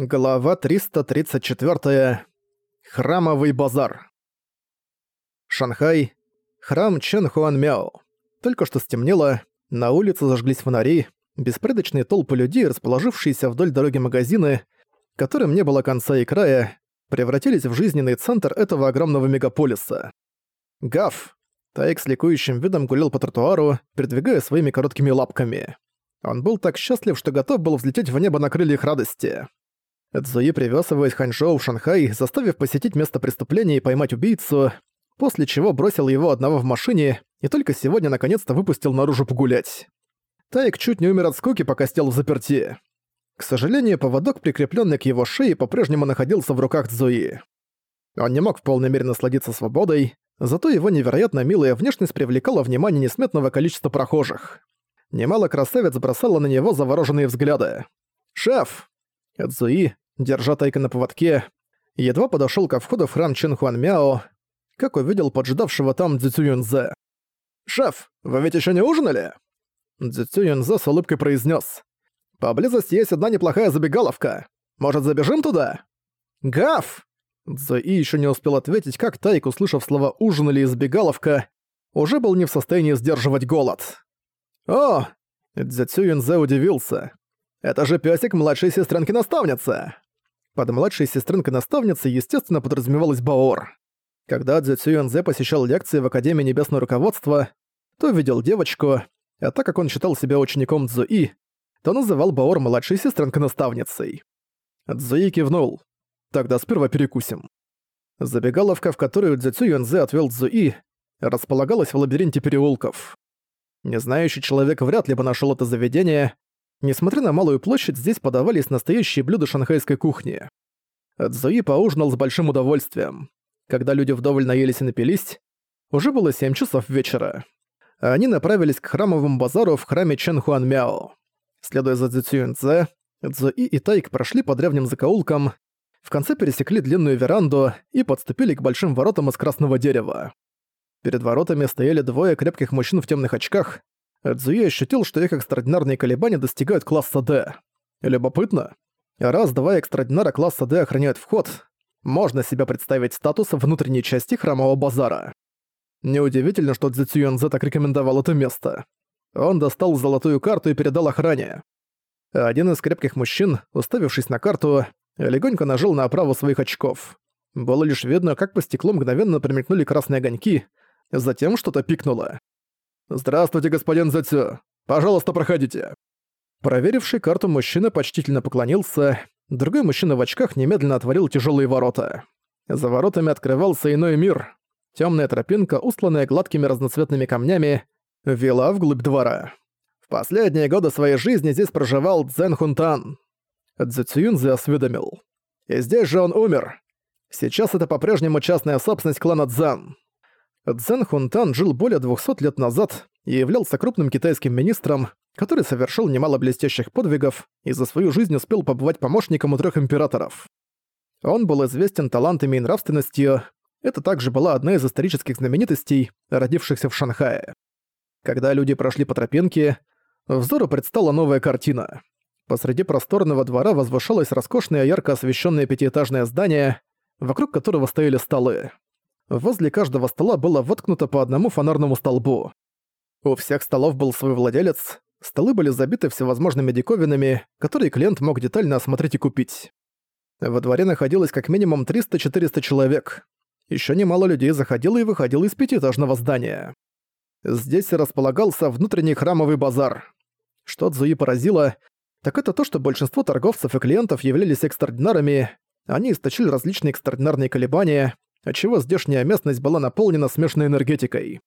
Глава 334. Храмовый базар. Шанхай. Храм Чен Хуан Мяо. Только что стемнело, на улице зажглись фонари, беспорядочные толпы людей, расположившиеся вдоль дороги магазины, которым не было конца и края, превратились в жизненный центр этого огромного мегаполиса. Гав. Тайк с ликующим видом гулял по тротуару, передвигая своими короткими лапками. Он был так счастлив, что готов был взлететь в небо на крыльях радости. Цзуи привез его из Ханчжоу в Шанхай, заставив посетить место преступления и поймать убийцу, после чего бросил его одного в машине и только сегодня наконец-то выпустил наружу погулять. Тайк чуть не умер от скуки, пока сидел в заперти. К сожалению, поводок, прикрепленный к его шее, по-прежнему находился в руках Цзуи. Он не мог в полной мере насладиться свободой, зато его невероятно милая внешность привлекала внимание несметного количества прохожих. Немало красавиц бросало на него завороженные взгляды. «Шеф!» Эдзуи, держа тайка на поводке, едва подошёл ко входу в храм Чен Хуан Мяо, как увидел поджидавшего там Цзю Юнзе. «Шеф, вы ведь ещё не ужинали?» Цзю Юнзе с улыбкой произнес: «Поблизости есть одна неплохая забегаловка. Может, забежим туда?» «Гав!» Цзуи ещё не успел ответить, как Тайк, услышав слова «ужинали» и «забегаловка», уже был не в состоянии сдерживать голод. «О!» Цзю Юнзе удивился. Это же пёсик младшей сестренки-наставницы!» Под младшей сестренкой-наставницей, естественно, подразумевалась Баор. Когда Цзю Цюэнзе посещал лекции в Академии Небесного Руководства, то видел девочку, а так как он считал себя учеником Цзуи, то называл Баор младшей сестренкой-наставницей. Цзуи кивнул. «Тогда сперва перекусим». Забегаловка, в которую Цзю Юэнзе отвёл Цзуи, располагалась в лабиринте переулков. Незнающий человек вряд ли бы нашёл это заведение, Несмотря на малую площадь, здесь подавались настоящие блюда шанхайской кухни. Цзуи поужинал с большим удовольствием. Когда люди вдоволь наелись и напились, уже было 7 часов вечера. Они направились к храмовому базару в храме Чен Хуан. Следуя за Цзюцюньцзе, Цзуи и Тайк прошли по древним закоулкам, в конце пересекли длинную веранду и подступили к большим воротам из красного дерева. Перед воротами стояли двое крепких мужчин в темных очках, Цзуи ощутил, что их экстраординарные колебания достигают класса D. Любопытно. Раз два экстраординара класса D охраняют вход, можно себе представить статус внутренней части храмового базара. Неудивительно, что Цзюцюэнзе так рекомендовал это место. Он достал золотую карту и передал охране. Один из крепких мужчин, уставившись на карту, легонько нажал на оправу своих очков. Было лишь видно, как по стеклу мгновенно промелькнули красные огоньки, затем что-то пикнуло. «Здравствуйте, господин Зацю. Пожалуйста, проходите». Проверивший карту мужчина почтительно поклонился, другой мужчина в очках немедленно отворил тяжелые ворота. За воротами открывался иной мир. Темная тропинка, устланная гладкими разноцветными камнями, вела вглубь двора. В последние годы своей жизни здесь проживал Цзэн Хунтан. Цзэцююнзе осведомил. И здесь же он умер. Сейчас это по-прежнему частная собственность клана Цзэн. Цзэн Хунтан жил более 200 лет назад и являлся крупным китайским министром, который совершил немало блестящих подвигов и за свою жизнь успел побывать помощником у трех императоров. Он был известен талантами и нравственностью, это также была одна из исторических знаменитостей, родившихся в Шанхае. Когда люди прошли по тропинке, взору предстала новая картина. Посреди просторного двора возвышалось роскошное ярко освещенное пятиэтажное здание, вокруг которого стояли столы. Возле каждого стола было воткнуто по одному фонарному столбу. У всех столов был свой владелец, столы были забиты всевозможными диковинами, которые клиент мог детально осмотреть и купить. Во дворе находилось как минимум 300-400 человек. Еще немало людей заходило и выходило из пятиэтажного здания. Здесь располагался внутренний храмовый базар. Что Цзуи поразило, так это то, что большинство торговцев и клиентов являлись экстраординарами, они источили различные экстраординарные колебания, отчего здешняя местность была наполнена смешанной энергетикой.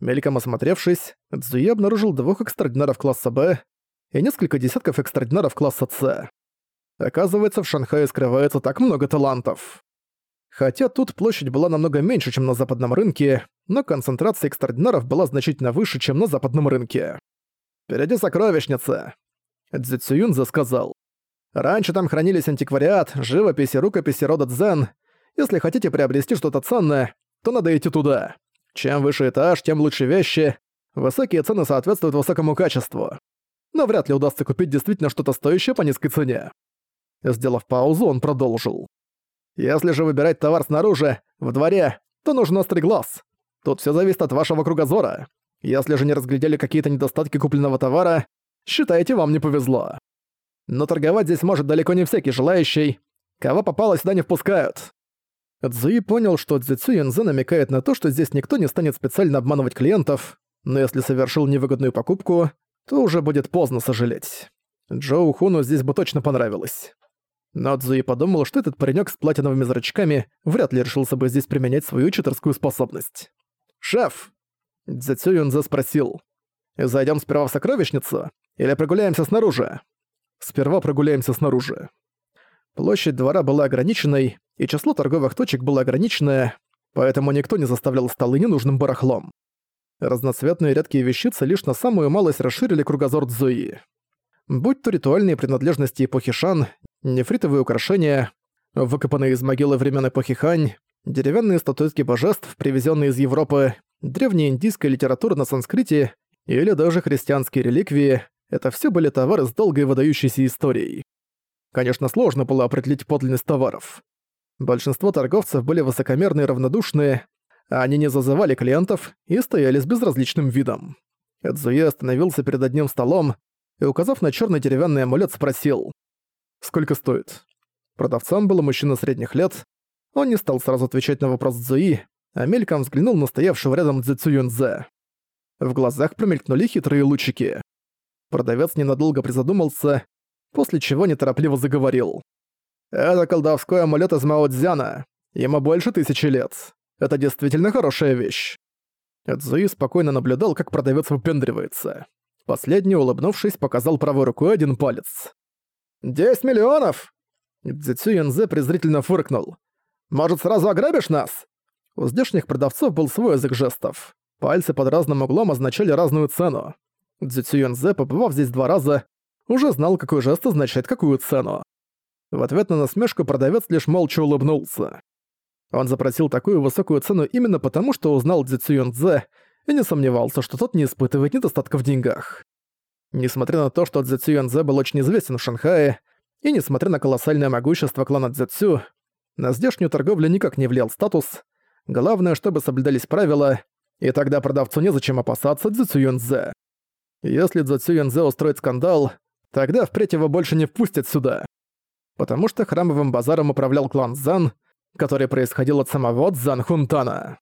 Мельком осмотревшись, Цзуи обнаружил двух экстраординаров класса Б и несколько десятков экстраординаров класса С. Оказывается, в Шанхае скрывается так много талантов. Хотя тут площадь была намного меньше, чем на западном рынке, но концентрация экстраординаров была значительно выше, чем на западном рынке. «Впереди сокровищница!» Цзюцююнзе сказал. «Раньше там хранились антиквариат, живопись и рукописи рода Цзэн, если хотите приобрести что-то ценное, то надо идти туда. Чем выше этаж, тем лучше вещи. Высокие цены соответствуют высокому качеству. Но вряд ли удастся купить действительно что-то стоящее по низкой цене. Сделав паузу, он продолжил. «Если же выбирать товар снаружи, в дворе, то нужен острый глаз. Тут все зависит от вашего кругозора. Если же не разглядели какие-то недостатки купленного товара, считайте, вам не повезло. Но торговать здесь может далеко не всякий желающий. Кого попало, сюда не впускают. Цзуи понял, что Цзэцю Янзе намекает на то, что здесь никто не станет специально обманывать клиентов, но если совершил невыгодную покупку, то уже будет поздно сожалеть. Джоу Хуну здесь бы точно понравилось. Но Цзуи подумал, что этот паренек с платиновыми зрачками вряд ли решился бы здесь применять свою читерскую способность. «Шеф!» Цзэцю Юнзе спросил. «Зайдём сперва в сокровищницу или прогуляемся снаружи?» «Сперва прогуляемся снаружи». Площадь двора была ограниченной, и число торговых точек было ограниченное, поэтому никто не заставлял столы ненужным барахлом. Разноцветные редкие вещицы лишь на самую малость расширили кругозор Цзуи. Будь то ритуальные принадлежности эпохи Шан, нефритовые украшения, выкопанные из могилы времен эпохи Хань, деревянные статуэтки божеств, привезенные из Европы, древняя индийская литература на санскрите или даже христианские реликвии — это все были товары с долгой выдающейся историей. Конечно, сложно было определить подлинность товаров. Большинство торговцев были высокомерные и равнодушные, а они не зазывали клиентов и стояли с безразличным видом. Эдзуе остановился перед одним столом и, указав на черный деревянный амулет, спросил, «Сколько стоит?» Продавцом был мужчина средних лет. Он не стал сразу отвечать на вопрос Цзуи, а мельком взглянул на стоявшего рядом Цзэцю Юнзе. В глазах промелькнули хитрые лучики. Продавец ненадолго призадумался, после чего неторопливо заговорил. «Это колдовской амулет из Мао Ему больше тысячи лет. Это действительно хорошая вещь». Цзуи спокойно наблюдал, как продавец выпендривается. Последний, улыбнувшись, показал правой рукой один палец. «Десять миллионов!» Цзэцю Янзе презрительно фыркнул. «Может, сразу ограбишь нас?» У здешних продавцов был свой язык жестов. Пальцы под разным углом означали разную цену. Цзэцю Янзе, побывав здесь два раза, уже знал, какой жест означает какую цену. В ответ на насмешку продавец лишь молча улыбнулся. Он запросил такую высокую цену именно потому, что узнал Цзюн Цзэ и не сомневался, что тот не испытывает недостатка в деньгах. Несмотря на то, что Цзюн Цзэ был очень известен в Шанхае, и несмотря на колоссальное могущество клана Цзэцю, на здешнюю торговлю никак не влиял статус, главное, чтобы соблюдались правила, и тогда продавцу незачем опасаться Цзюн Цзэ. Если Цзюн Цзэ устроит скандал, тогда впредь его больше не впустят сюда потому что храмовым базаром управлял клан Зан, который происходил от самого Дзан Хунтана.